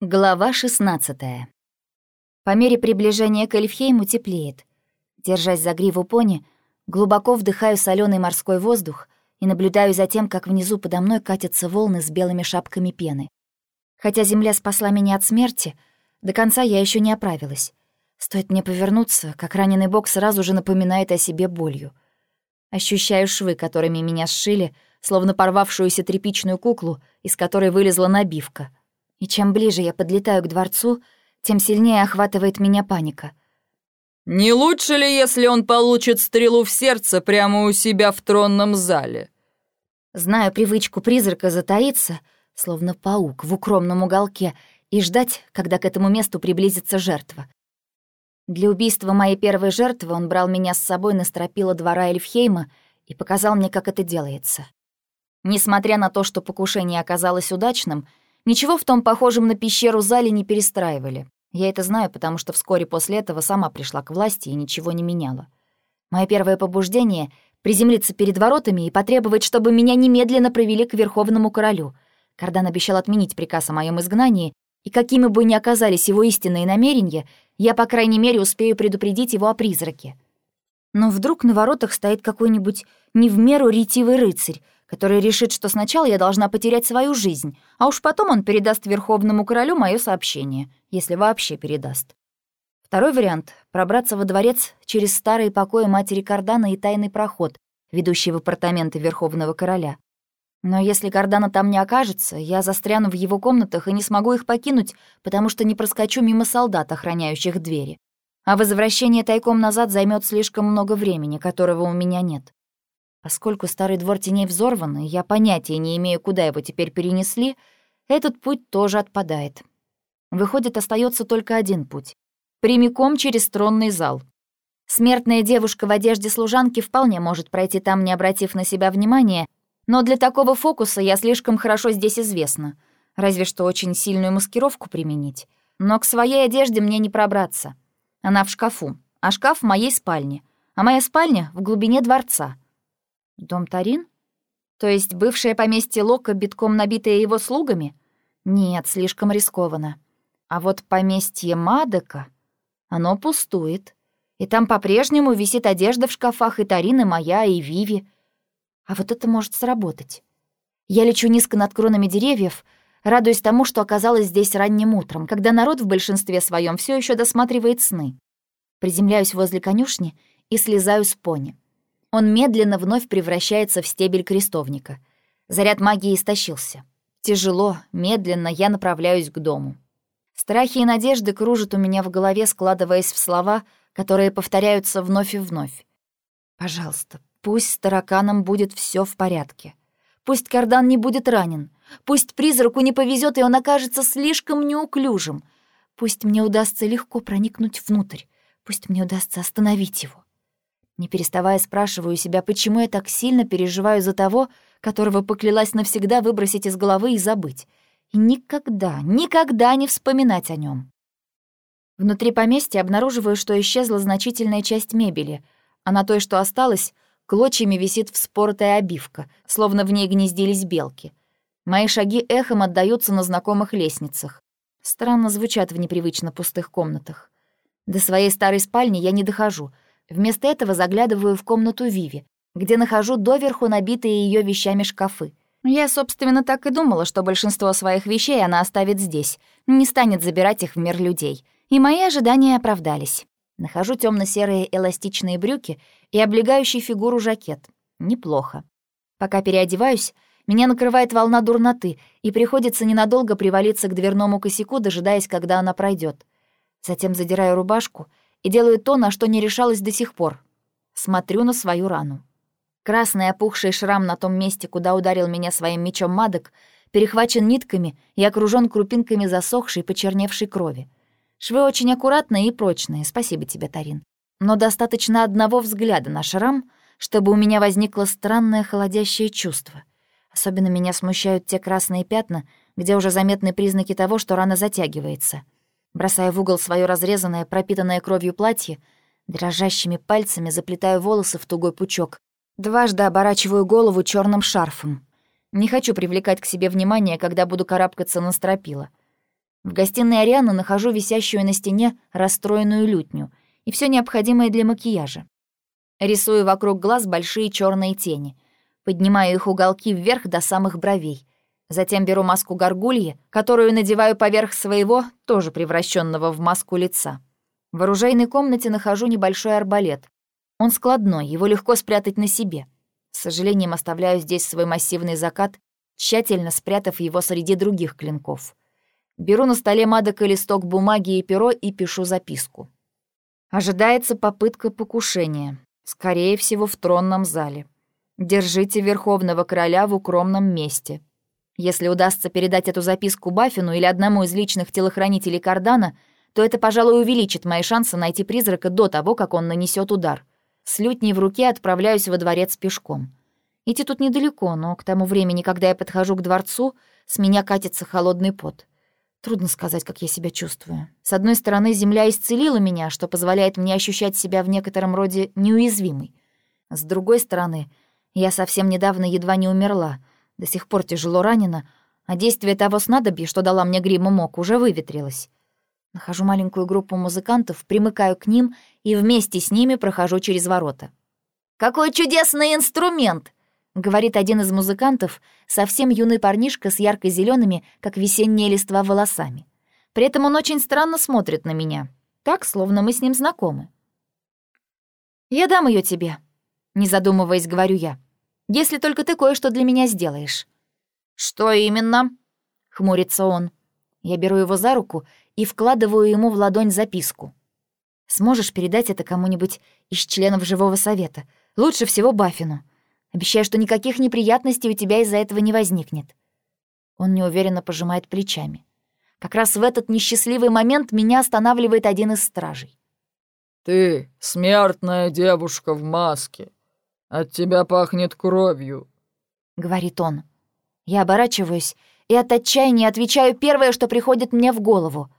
Глава 16 По мере приближения к Эльфхейму теплеет. Держась за гриву пони, глубоко вдыхаю соленый морской воздух и наблюдаю за тем, как внизу подо мной катятся волны с белыми шапками пены. Хотя земля спасла меня от смерти, до конца я еще не оправилась. Стоит мне повернуться, как раненый бок сразу же напоминает о себе болью. Ощущаю швы, которыми меня сшили, словно порвавшуюся тряпичную куклу, из которой вылезла набивка — и чем ближе я подлетаю к дворцу, тем сильнее охватывает меня паника. «Не лучше ли, если он получит стрелу в сердце прямо у себя в тронном зале?» Знаю привычку призрака затаиться, словно паук в укромном уголке, и ждать, когда к этому месту приблизится жертва. Для убийства моей первой жертвы он брал меня с собой на стропила двора Эльфхейма и показал мне, как это делается. Несмотря на то, что покушение оказалось удачным, Ничего в том похожем на пещеру зале не перестраивали. Я это знаю, потому что вскоре после этого сама пришла к власти и ничего не меняла. Мое первое побуждение — приземлиться перед воротами и потребовать, чтобы меня немедленно провели к Верховному Королю. Кардан обещал отменить приказ о моем изгнании, и какими бы ни оказались его истинные намерения, я, по крайней мере, успею предупредить его о призраке. Но вдруг на воротах стоит какой-нибудь не в меру ретивый рыцарь, который решит, что сначала я должна потерять свою жизнь, а уж потом он передаст Верховному Королю мое сообщение, если вообще передаст. Второй вариант — пробраться во дворец через старые покои матери Кардана и тайный проход, ведущий в апартаменты Верховного Короля. Но если Кардана там не окажется, я застряну в его комнатах и не смогу их покинуть, потому что не проскочу мимо солдат, охраняющих двери. А возвращение тайком назад займет слишком много времени, которого у меня нет. Поскольку старый двор теней взорван, и я понятия не имею, куда его теперь перенесли, этот путь тоже отпадает. Выходит, остается только один путь. Прямиком через тронный зал. Смертная девушка в одежде служанки вполне может пройти там, не обратив на себя внимания, но для такого фокуса я слишком хорошо здесь известна. Разве что очень сильную маскировку применить. Но к своей одежде мне не пробраться. Она в шкафу, а шкаф в моей спальне, а моя спальня в глубине дворца — Дом Тарин? То есть бывшее поместье Лока, битком набитое его слугами? Нет, слишком рискованно. А вот поместье Мадека, оно пустует. И там по-прежнему висит одежда в шкафах и Тарин, и моя, и Виви. А вот это может сработать. Я лечу низко над кронами деревьев, радуясь тому, что оказалось здесь ранним утром, когда народ в большинстве своем все еще досматривает сны. Приземляюсь возле конюшни и слезаю с пони. Он медленно вновь превращается в стебель крестовника. Заряд магии истощился. Тяжело, медленно я направляюсь к дому. Страхи и надежды кружат у меня в голове, складываясь в слова, которые повторяются вновь и вновь. Пожалуйста, пусть с тараканом будет все в порядке. Пусть кардан не будет ранен. Пусть призраку не повезет, и он окажется слишком неуклюжим. Пусть мне удастся легко проникнуть внутрь. Пусть мне удастся остановить его. Не переставая спрашиваю себя, почему я так сильно переживаю за того, которого поклялась навсегда выбросить из головы и забыть. И никогда, никогда не вспоминать о нем. Внутри поместья обнаруживаю, что исчезла значительная часть мебели, а на той, что осталось, клочьями висит вспоротая обивка, словно в ней гнездились белки. Мои шаги эхом отдаются на знакомых лестницах. Странно звучат в непривычно пустых комнатах. До своей старой спальни я не дохожу — Вместо этого заглядываю в комнату Виви, где нахожу доверху набитые ее вещами шкафы. Я, собственно, так и думала, что большинство своих вещей она оставит здесь, не станет забирать их в мир людей. И мои ожидания оправдались. Нахожу темно серые эластичные брюки и облегающий фигуру жакет. Неплохо. Пока переодеваюсь, меня накрывает волна дурноты, и приходится ненадолго привалиться к дверному косяку, дожидаясь, когда она пройдет. Затем задираю рубашку и делаю то, на что не решалась до сих пор. Смотрю на свою рану. Красный опухший шрам на том месте, куда ударил меня своим мечом Мадок, перехвачен нитками и окружен крупинками засохшей, почерневшей крови. Швы очень аккуратные и прочные, спасибо тебе, Тарин. Но достаточно одного взгляда на шрам, чтобы у меня возникло странное холодящее чувство. Особенно меня смущают те красные пятна, где уже заметны признаки того, что рана затягивается — Бросая в угол свое разрезанное, пропитанное кровью платье, дрожащими пальцами заплетаю волосы в тугой пучок, дважды оборачиваю голову черным шарфом. Не хочу привлекать к себе внимание, когда буду карабкаться на стропила. В гостиной Арианы нахожу висящую на стене расстроенную лютню и все необходимое для макияжа. Рисую вокруг глаз большие черные тени, поднимаю их уголки вверх до самых бровей. Затем беру маску горгульи, которую надеваю поверх своего, тоже превращенного в маску лица. В оружейной комнате нахожу небольшой арбалет. Он складной, его легко спрятать на себе. С сожалением оставляю здесь свой массивный закат, тщательно спрятав его среди других клинков. Беру на столе Мадока листок бумаги и перо и пишу записку. Ожидается попытка покушения. Скорее всего, в тронном зале. Держите Верховного Короля в укромном месте. Если удастся передать эту записку Баффину или одному из личных телохранителей Кардана, то это, пожалуй, увеличит мои шансы найти призрака до того, как он нанесет удар. С лютней в руке отправляюсь во дворец пешком. Идти тут недалеко, но к тому времени, когда я подхожу к дворцу, с меня катится холодный пот. Трудно сказать, как я себя чувствую. С одной стороны, земля исцелила меня, что позволяет мне ощущать себя в некотором роде неуязвимой. С другой стороны, я совсем недавно едва не умерла, до сих пор тяжело ранена, а действие того снадобья, что дала мне грима Мок, уже выветрилось. Нахожу маленькую группу музыкантов, примыкаю к ним и вместе с ними прохожу через ворота. «Какой чудесный инструмент!» — говорит один из музыкантов, совсем юный парнишка с ярко зелеными как весенние листва, волосами. При этом он очень странно смотрит на меня, так, словно мы с ним знакомы. «Я дам ее тебе», — не задумываясь, говорю я, «если только ты кое-что для меня сделаешь». «Что именно?» — хмурится он. Я беру его за руку и вкладываю ему в ладонь записку. «Сможешь передать это кому-нибудь из членов Живого Совета? Лучше всего Баффину. Обещаю, что никаких неприятностей у тебя из-за этого не возникнет». Он неуверенно пожимает плечами. Как раз в этот несчастливый момент меня останавливает один из стражей. «Ты смертная девушка в маске. От тебя пахнет кровью», — говорит он. Я оборачиваюсь и от отчаяния отвечаю первое, что приходит мне в голову.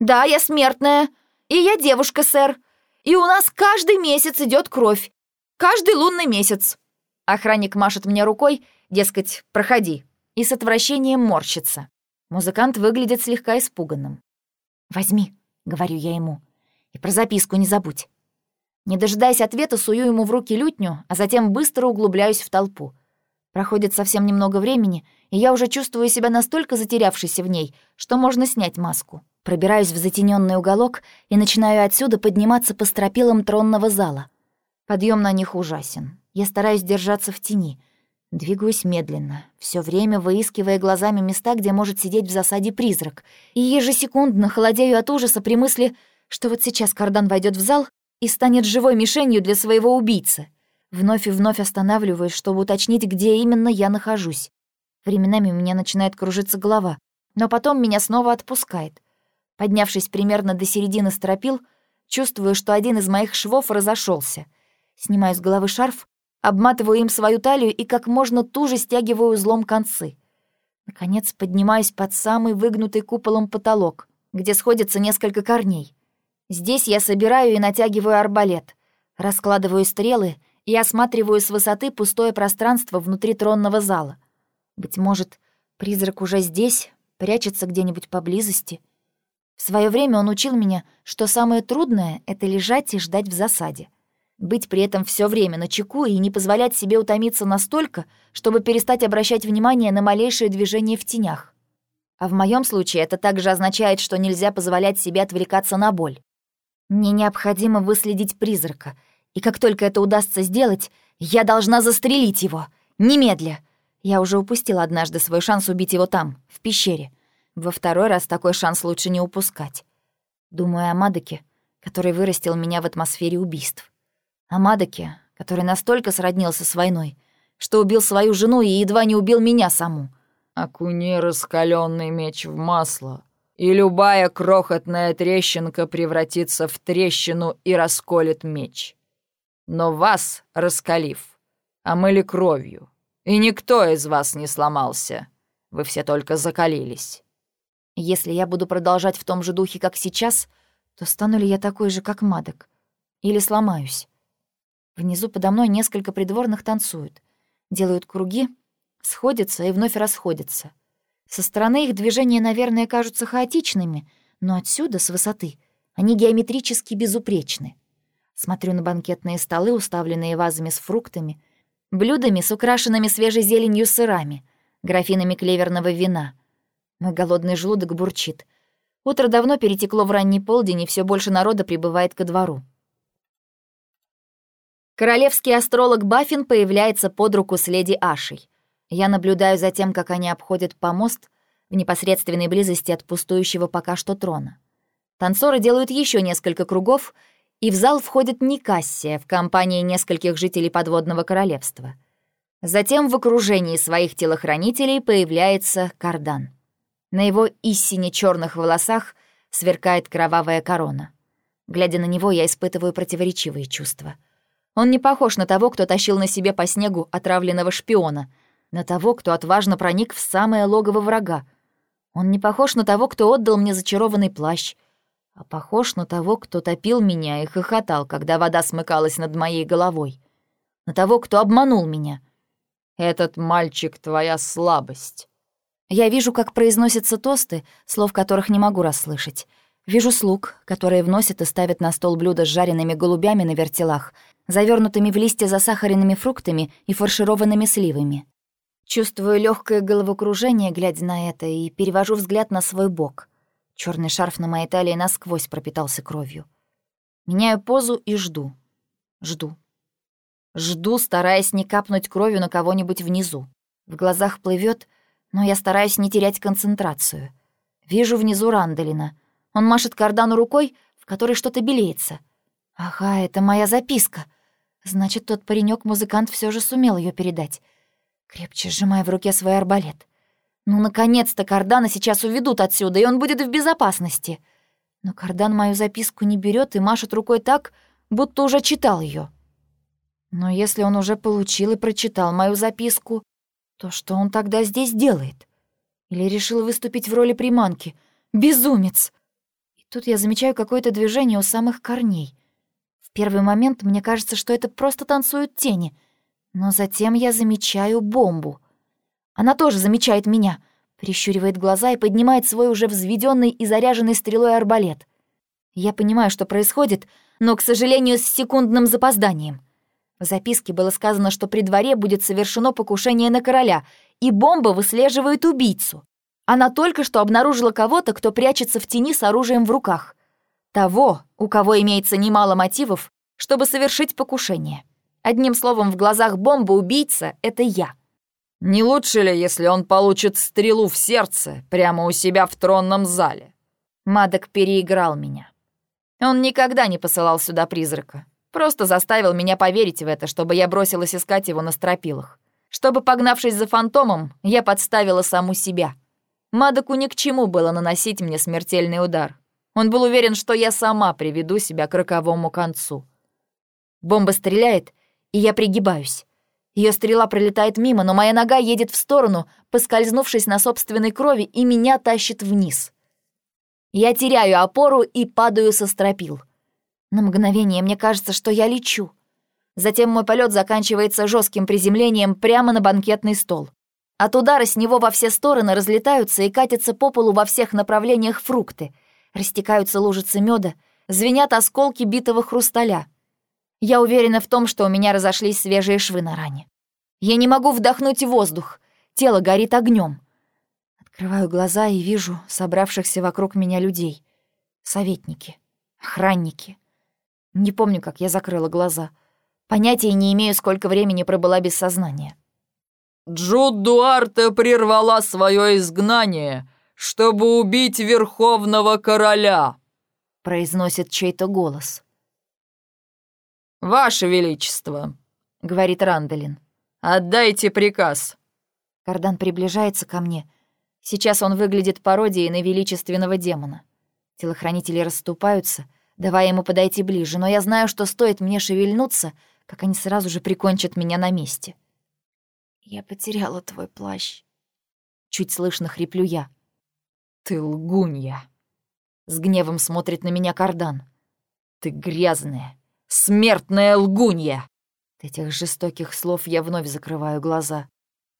«Да, я смертная, и я девушка, сэр, и у нас каждый месяц идет кровь. Каждый лунный месяц». Охранник машет мне рукой, дескать, проходи, и с отвращением морщится. Музыкант выглядит слегка испуганным. «Возьми», — говорю я ему, — «и про записку не забудь». Не дожидаясь ответа, сую ему в руки лютню, а затем быстро углубляюсь в толпу. Проходит совсем немного времени, и я уже чувствую себя настолько затерявшейся в ней, что можно снять маску. Пробираюсь в затененный уголок и начинаю отсюда подниматься по стропилам тронного зала. Подъем на них ужасен. Я стараюсь держаться в тени. Двигаюсь медленно, все время выискивая глазами места, где может сидеть в засаде призрак, и ежесекундно холодею от ужаса при мысли, что вот сейчас Кардан войдет в зал и станет живой мишенью для своего убийцы. Вновь и вновь останавливаюсь, чтобы уточнить, где именно я нахожусь. Временами у меня начинает кружиться голова, но потом меня снова отпускает. Поднявшись примерно до середины стропил, чувствую, что один из моих швов разошелся. Снимаю с головы шарф, обматываю им свою талию и как можно туже стягиваю узлом концы. Наконец поднимаюсь под самый выгнутый куполом потолок, где сходятся несколько корней. Здесь я собираю и натягиваю арбалет, раскладываю стрелы — и осматриваю с высоты пустое пространство внутри тронного зала. Быть может, призрак уже здесь, прячется где-нибудь поблизости. В свое время он учил меня, что самое трудное — это лежать и ждать в засаде. Быть при этом все время на чеку и не позволять себе утомиться настолько, чтобы перестать обращать внимание на малейшее движение в тенях. А в моем случае это также означает, что нельзя позволять себе отвлекаться на боль. Мне необходимо выследить призрака — и как только это удастся сделать, я должна застрелить его. Немедля. Я уже упустила однажды свой шанс убить его там, в пещере. Во второй раз такой шанс лучше не упускать. Думаю о Мадоке, который вырастил меня в атмосфере убийств. О Мадоке, который настолько сроднился с войной, что убил свою жену и едва не убил меня саму. «Окуни раскаленный меч в масло», и любая крохотная трещинка превратится в трещину и расколет меч но вас, раскалив, омыли кровью, и никто из вас не сломался. Вы все только закалились. Если я буду продолжать в том же духе, как сейчас, то стану ли я такой же, как Мадок? Или сломаюсь? Внизу подо мной несколько придворных танцуют, делают круги, сходятся и вновь расходятся. Со стороны их движения, наверное, кажутся хаотичными, но отсюда, с высоты, они геометрически безупречны. Смотрю на банкетные столы, уставленные вазами с фруктами, блюдами с украшенными свежей зеленью сырами, графинами клеверного вина. Мой голодный желудок бурчит. Утро давно перетекло в ранний полдень, и все больше народа прибывает ко двору. Королевский астролог Баффин появляется под руку с леди Ашей. Я наблюдаю за тем, как они обходят помост в непосредственной близости от пустующего пока что трона. Танцоры делают еще несколько кругов, и в зал входит Никассия в компании нескольких жителей подводного королевства. Затем в окружении своих телохранителей появляется Кардан. На его истине черных волосах сверкает кровавая корона. Глядя на него, я испытываю противоречивые чувства — он не похож на того, кто тащил на себе по снегу отравленного шпиона, на того, кто отважно проник в самое логово врага. Он не похож на того, кто отдал мне зачарованный плащ, а похож на того, кто топил меня и хохотал, когда вода смыкалась над моей головой. На того, кто обманул меня. «Этот мальчик — твоя слабость». Я вижу, как произносятся тосты, слов которых не могу расслышать. Вижу слуг, которые вносят и ставят на стол блюда с жареными голубями на вертелах, завернутыми в листья засахаренными фруктами и фаршированными сливами. Чувствую легкое головокружение, глядя на это, и перевожу взгляд на свой бок. Черный шарф на моей талии насквозь пропитался кровью. Меняю позу и жду. Жду. Жду, стараясь не капнуть кровью на кого-нибудь внизу. В глазах плывет, но я стараюсь не терять концентрацию. Вижу внизу Ранделина. Он машет кардану рукой, в которой что-то белеется. Ага, это моя записка. Значит, тот паренек-музыкант все же сумел ее передать. Крепче сжимая в руке свой арбалет. Ну, наконец-то Кардана сейчас уведут отсюда, и он будет в безопасности. Но Кардан мою записку не берет и машет рукой так, будто уже читал ее. Но если он уже получил и прочитал мою записку, то что он тогда здесь делает? Или решил выступить в роли приманки? Безумец! Тут я замечаю какое-то движение у самых корней. В первый момент мне кажется, что это просто танцуют тени, но затем я замечаю бомбу. Она тоже замечает меня, прищуривает глаза и поднимает свой уже взведенный и заряженный стрелой арбалет. Я понимаю, что происходит, но, к сожалению, с секундным запозданием. В записке было сказано, что при дворе будет совершено покушение на короля, и бомба выслеживает убийцу. Она только что обнаружила кого-то, кто прячется в тени с оружием в руках. Того, у кого имеется немало мотивов, чтобы совершить покушение. Одним словом, в глазах бомба убийца — это я. Не лучше ли, если он получит стрелу в сердце прямо у себя в тронном зале? Мадок переиграл меня. Он никогда не посылал сюда призрака. Просто заставил меня поверить в это, чтобы я бросилась искать его на стропилах. Чтобы, погнавшись за фантомом, я подставила саму себя — Мадоку ни к чему было наносить мне смертельный удар. Он был уверен, что я сама приведу себя к роковому концу. Бомба стреляет, и я пригибаюсь. Ее стрела пролетает мимо, но моя нога едет в сторону, поскользнувшись на собственной крови, и меня тащит вниз. Я теряю опору и падаю со стропил. На мгновение мне кажется, что я лечу. Затем мой полет заканчивается жестким приземлением прямо на банкетный стол. От удара с него во все стороны разлетаются и катятся по полу во всех направлениях фрукты. Растекаются лужицы меда, звенят осколки битого хрусталя. Я уверена в том, что у меня разошлись свежие швы на ране. Я не могу вдохнуть воздух, тело горит огнем. Открываю глаза и вижу собравшихся вокруг меня людей. Советники, охранники. Не помню, как я закрыла глаза. Понятия не имею, сколько времени пробыла без сознания. Джуд Дуарте прервала свое изгнание, чтобы убить Верховного Короля», — произносит чей-то голос. «Ваше Величество», — говорит Рандалин, — «отдайте приказ». Кардан приближается ко мне. Сейчас он выглядит пародией на величественного демона. Телохранители расступаются, давая ему подойти ближе, но я знаю, что стоит мне шевельнуться, как они сразу же прикончат меня на месте. «Я потеряла твой плащ». Чуть слышно хриплю я. «Ты лгунья!» С гневом смотрит на меня кардан. «Ты грязная, смертная лгунья!» От этих жестоких слов я вновь закрываю глаза.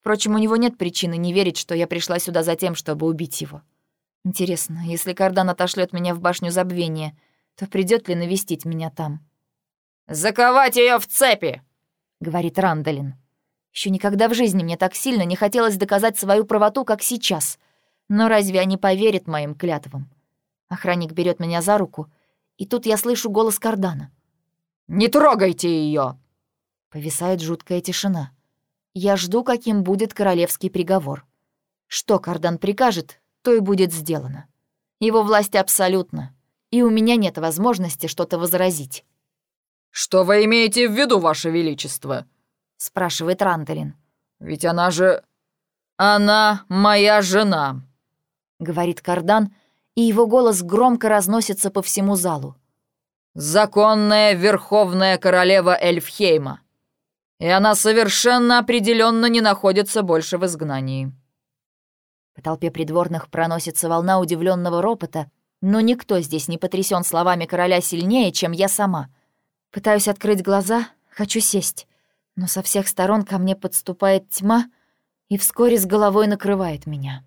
Впрочем, у него нет причины не верить, что я пришла сюда за тем, чтобы убить его. Интересно, если Кардан отошлет меня в башню забвения, то придет ли навестить меня там? «Заковать ее в цепи!» — говорит Рандалин. Еще никогда в жизни мне так сильно не хотелось доказать свою правоту, как сейчас. Но разве они поверят моим клятвам? Охранник берет меня за руку, и тут я слышу голос Кардана. «Не трогайте ее! Повисает жуткая тишина. Я жду, каким будет королевский приговор. Что Кардан прикажет, то и будет сделано. Его власть абсолютна, и у меня нет возможности что-то возразить. «Что вы имеете в виду, Ваше Величество?» — спрашивает Рандалин. «Ведь она же... она моя жена», — говорит Кардан, и его голос громко разносится по всему залу. «Законная верховная королева Эльфхейма и она совершенно определенно не находится больше в изгнании». По толпе придворных проносится волна удивленного ропота, но никто здесь не потрясен словами короля сильнее, чем я сама. Пытаюсь открыть глаза, хочу сесть, но со всех сторон ко мне подступает тьма и вскоре с головой накрывает меня.